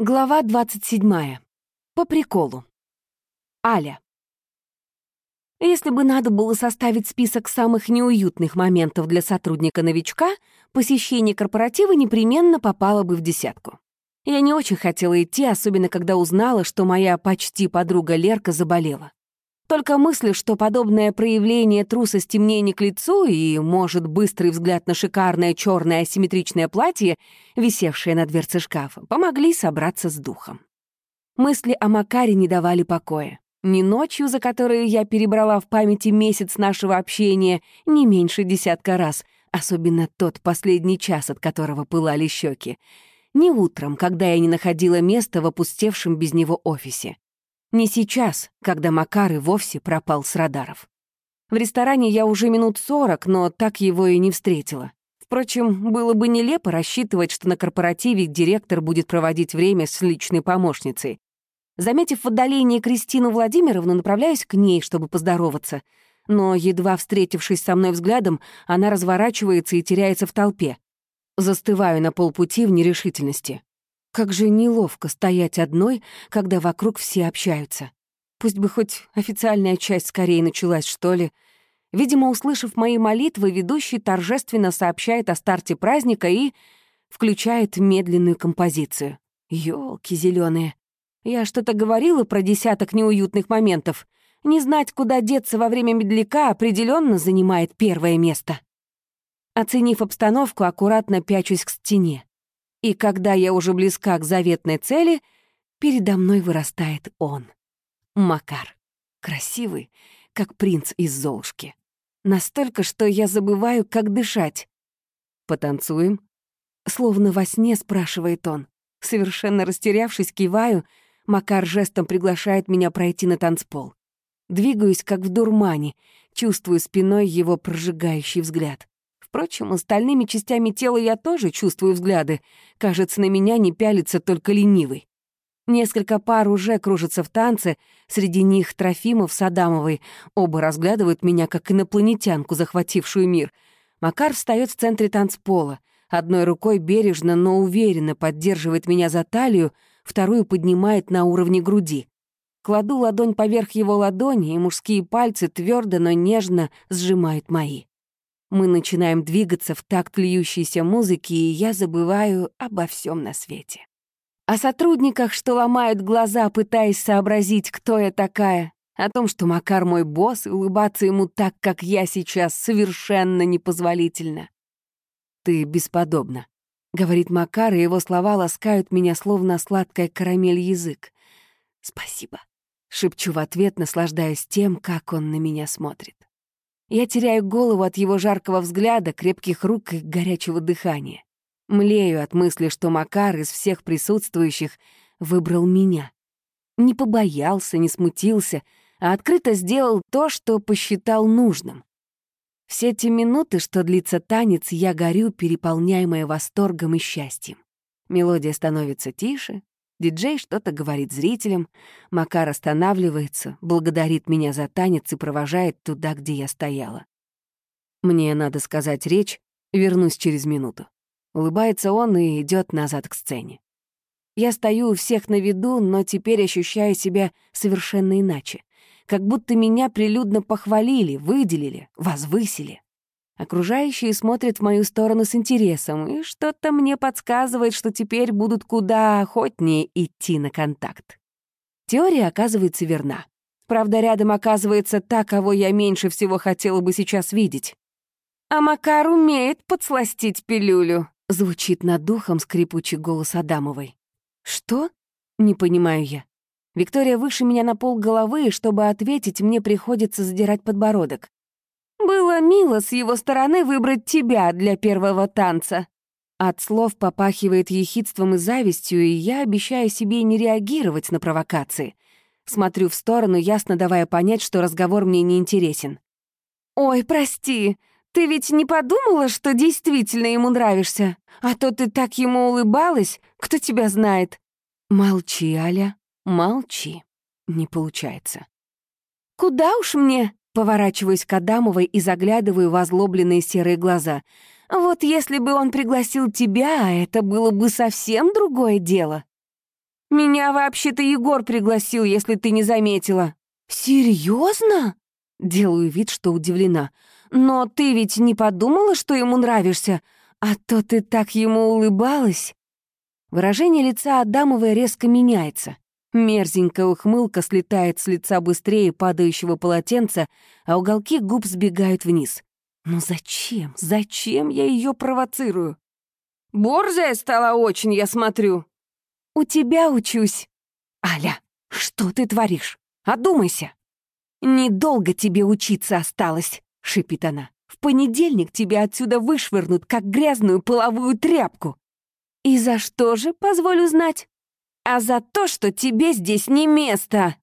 Глава 27. По приколу. Аля. Если бы надо было составить список самых неуютных моментов для сотрудника-новичка, посещение корпоратива непременно попало бы в десятку. Я не очень хотела идти, особенно когда узнала, что моя почти подруга Лерка заболела. Только мысли, что подобное проявление трусости мне не к лицу и, может, быстрый взгляд на шикарное черное асимметричное платье, висевшее на дверце шкафа, помогли собраться с духом. Мысли о Макаре не давали покоя. Ни ночью, за которую я перебрала в памяти месяц нашего общения, не меньше десятка раз, особенно тот последний час, от которого пылали щеки, ни утром, когда я не находила места в опустевшем без него офисе. Не сейчас, когда Макар и вовсе пропал с радаров. В ресторане я уже минут сорок, но так его и не встретила. Впрочем, было бы нелепо рассчитывать, что на корпоративе директор будет проводить время с личной помощницей. Заметив в отдалении Кристину Владимировну, направляюсь к ней, чтобы поздороваться. Но, едва встретившись со мной взглядом, она разворачивается и теряется в толпе. Застываю на полпути в нерешительности. Как же неловко стоять одной, когда вокруг все общаются. Пусть бы хоть официальная часть скорее началась, что ли. Видимо, услышав мои молитвы, ведущий торжественно сообщает о старте праздника и включает медленную композицию. Ёлки зеленые. Я что-то говорила про десяток неуютных моментов. Не знать, куда деться во время медляка, определенно занимает первое место. Оценив обстановку, аккуратно пячусь к стене. И когда я уже близка к заветной цели, передо мной вырастает он. Макар. Красивый, как принц из Золушки. Настолько, что я забываю, как дышать. «Потанцуем?» Словно во сне спрашивает он. Совершенно растерявшись, киваю, Макар жестом приглашает меня пройти на танцпол. Двигаюсь, как в дурмане, чувствую спиной его прожигающий взгляд. Впрочем, остальными частями тела я тоже чувствую взгляды. Кажется, на меня не пялится только ленивый. Несколько пар уже кружатся в танце, среди них Трофимов с Адамовой. Оба разглядывают меня, как инопланетянку, захватившую мир. Макар встает в центре танцпола. Одной рукой бережно, но уверенно поддерживает меня за талию, вторую поднимает на уровне груди. Кладу ладонь поверх его ладони, и мужские пальцы твердо, но нежно сжимают мои. Мы начинаем двигаться в такт льющейся музыки, и я забываю обо всем на свете. О сотрудниках, что ломают глаза, пытаясь сообразить, кто я такая, о том, что Макар мой босс, и улыбаться ему так, как я сейчас, совершенно непозволительно. «Ты бесподобна», — говорит Макар, и его слова ласкают меня, словно сладкая карамель язык. «Спасибо», — шепчу в ответ, наслаждаясь тем, как он на меня смотрит. Я теряю голову от его жаркого взгляда, крепких рук и горячего дыхания. Млею от мысли, что Макар из всех присутствующих выбрал меня. Не побоялся, не смутился, а открыто сделал то, что посчитал нужным. Все те минуты, что длится танец, я горю, переполняемая восторгом и счастьем. Мелодия становится тише, Диджей что-то говорит зрителям, Макар останавливается, благодарит меня за танец и провожает туда, где я стояла. Мне надо сказать речь, вернусь через минуту. Улыбается он и идет назад к сцене. Я стою у всех на виду, но теперь ощущаю себя совершенно иначе. Как будто меня прилюдно похвалили, выделили, возвысили. Окружающие смотрят в мою сторону с интересом, и что-то мне подсказывает, что теперь будут куда охотнее идти на контакт. Теория оказывается верна. Правда, рядом оказывается та, кого я меньше всего хотела бы сейчас видеть. «А Макар умеет подсластить пилюлю», — звучит над духом скрипучий голос Адамовой. «Что?» — не понимаю я. Виктория выше меня на пол головы, и чтобы ответить, мне приходится задирать подбородок. Было мило с его стороны выбрать тебя для первого танца. От слов попахивает ехидством и завистью, и я обещаю себе не реагировать на провокации. Смотрю в сторону, ясно давая понять, что разговор мне не интересен. «Ой, прости, ты ведь не подумала, что действительно ему нравишься? А то ты так ему улыбалась, кто тебя знает?» «Молчи, Аля, молчи». Не получается. «Куда уж мне?» Поворачиваюсь к Адамовой и заглядываю в озлобленные серые глаза. «Вот если бы он пригласил тебя, это было бы совсем другое дело». Меня вообще-то Егор пригласил, если ты не заметила». «Серьезно?» Делаю вид, что удивлена. «Но ты ведь не подумала, что ему нравишься? А то ты так ему улыбалась». Выражение лица Адамовой резко меняется. Мерзенькая ухмылка слетает с лица быстрее падающего полотенца, а уголки губ сбегают вниз. «Ну зачем? Зачем я ее провоцирую?» «Борзая стала очень, я смотрю». «У тебя учусь». «Аля, что ты творишь? Одумайся». «Недолго тебе учиться осталось», — шипит она. «В понедельник тебя отсюда вышвырнут, как грязную половую тряпку». «И за что же, позволю знать?» «А за то, что тебе здесь не место!»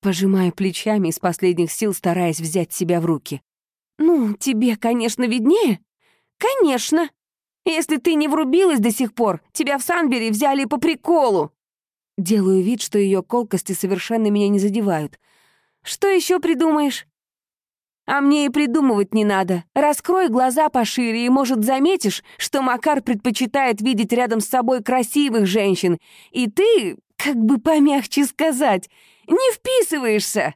Пожимаю плечами из последних сил, стараясь взять себя в руки. «Ну, тебе, конечно, виднее?» «Конечно! Если ты не врубилась до сих пор, тебя в Санбери взяли по приколу!» Делаю вид, что ее колкости совершенно меня не задевают. «Что еще придумаешь?» А мне и придумывать не надо. Раскрой глаза пошире, и, может, заметишь, что Макар предпочитает видеть рядом с собой красивых женщин. И ты, как бы помягче сказать, не вписываешься.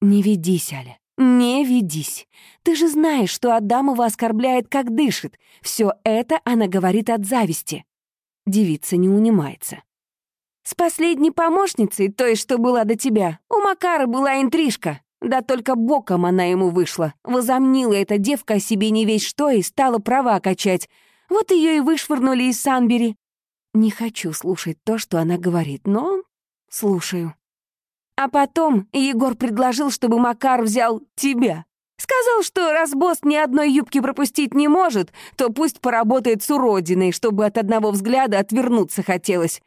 Не ведись, Аля, не ведись. Ты же знаешь, что Адамова оскорбляет, как дышит. Все это она говорит от зависти. Девица не унимается. С последней помощницей, той, что была до тебя, у Макара была интрижка. Да только боком она ему вышла. Возомнила эта девка о себе не весь что и стала права качать. Вот ее и вышвырнули из Санбери. Не хочу слушать то, что она говорит, но слушаю. А потом Егор предложил, чтобы Макар взял тебя. Сказал, что раз босс ни одной юбки пропустить не может, то пусть поработает с уродиной, чтобы от одного взгляда отвернуться хотелось.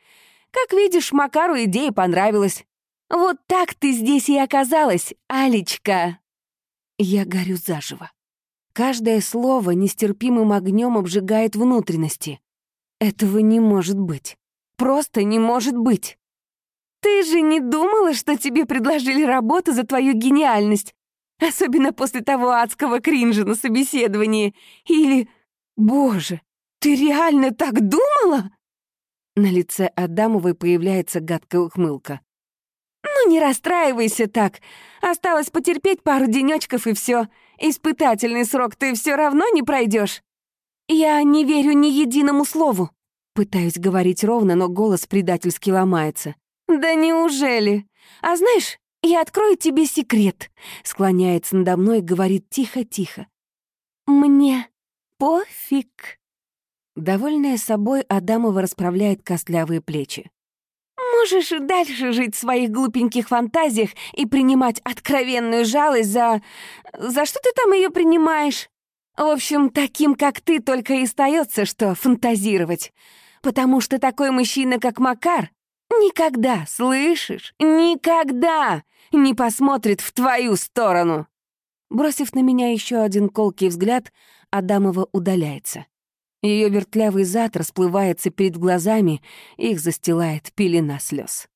Как видишь, Макару идея понравилась. Вот так ты здесь и оказалась, Алечка!» Я горю заживо. Каждое слово нестерпимым огнем обжигает внутренности. Этого не может быть. Просто не может быть. Ты же не думала, что тебе предложили работу за твою гениальность? Особенно после того адского кринжа на собеседовании. Или... Боже, ты реально так думала? На лице Адамовой появляется гадкая ухмылка. «Ну, не расстраивайся так. Осталось потерпеть пару денечков и все. Испытательный срок ты все равно не пройдешь. Я не верю ни единому слову». Пытаюсь говорить ровно, но голос предательски ломается. «Да неужели? А знаешь, я открою тебе секрет», — склоняется надо мной и говорит тихо-тихо. «Мне пофиг». Довольная собой, Адамова расправляет костлявые плечи. Можешь дальше жить в своих глупеньких фантазиях и принимать откровенную жалость за... За что ты там ее принимаешь? В общем, таким, как ты, только и остается, что фантазировать. Потому что такой мужчина, как Макар, никогда, слышишь, никогда не посмотрит в твою сторону. Бросив на меня еще один колкий взгляд, Адамова удаляется. Ее вертлявый зад расплывается перед глазами, их застилает пелена слез.